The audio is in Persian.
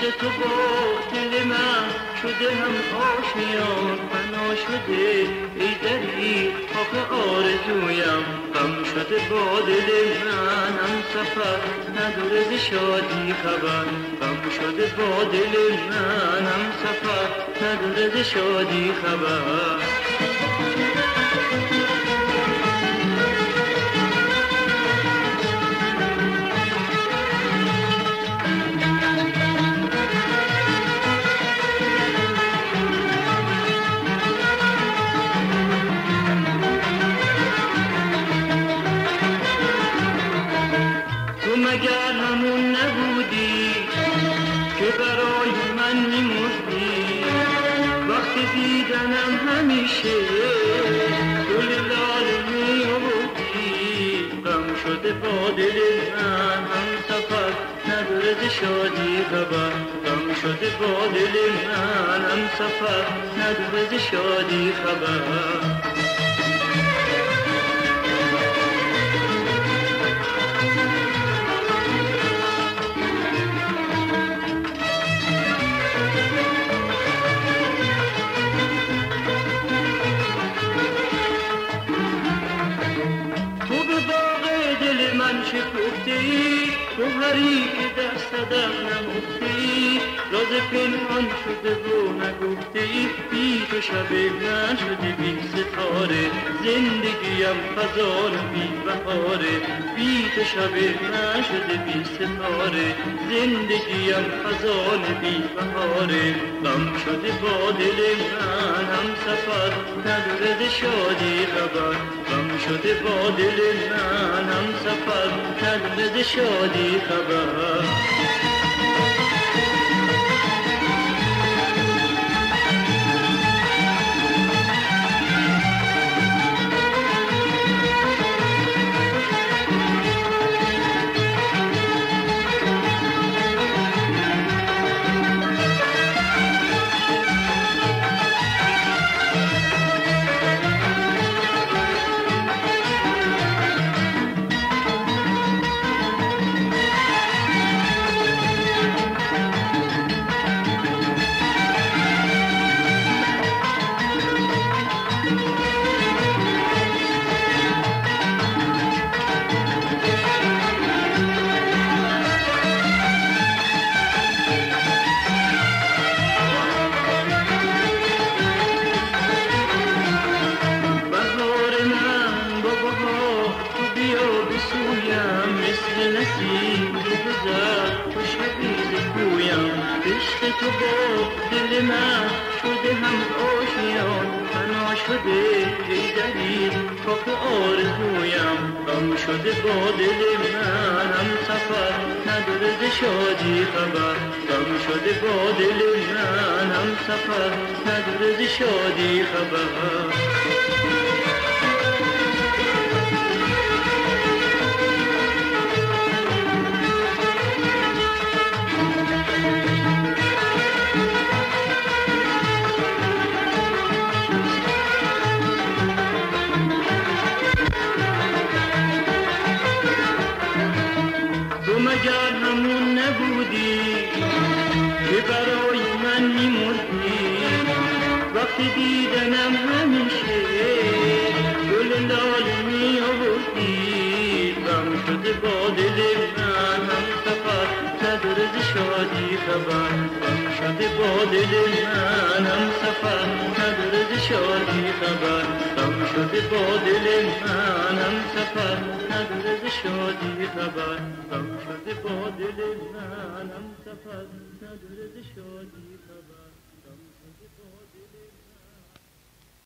عشق تو با دل من شده هم آشیان فنا شده ای دری آخه آرزویم. غم شده با دل من هم سفر نداره ز شادی خبر. غم شده با دل من هم سفر نداره ز شادی خبر. دیدنم همیشه گل لال می غم شده با دل من هم سفر نداره شادی خبر. غم شده با دل من هم سفر نداره شادی خبر. گوهری که در صدق نمفتی راز پنهان شده و نگفتی بی تو شب من شده بی ستاره زندگیم خزان بی بهاره. بی تو شب من شده بی ستاره زندگیم خزان بی بهاره. غم شده با دل من هم سفر نداره شادی خبر غم شده با دل من هم سفر نداره شادی خبر من شده هم آشیان فنا شده دلیل خاک آرزویم غم شده با دل من هم سفر نداره شادی خبر غم شده با دل من هم سفر نداره شادی خبر. مگر همون نبودی. که برای من میمردی. وقتی دیدنم همیشه گل لال می آوردی غم شده با دل من سفر نداره شادی خبر. شده با دل من هم سفر نداره شادی خبر. شده با دل من هم سفر نداره شادی خبر غم شده با دل من هم سفر نداره شادی